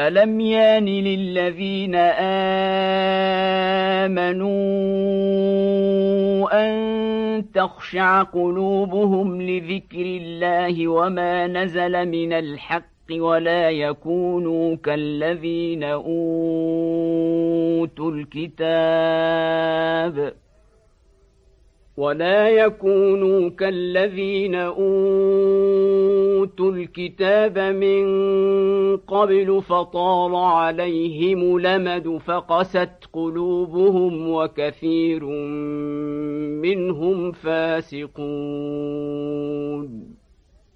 ألم يان للذين آمنوا أن تخشع قلوبهم لذكر الله وما نزل من الحق ولا يكونوا كالذين أوتوا الكتاب ولا يكونوا كالذين أوتوا الكتاب من قبل فطال عليهم لمد فقست قلوبهم وكثير منهم فاسقون.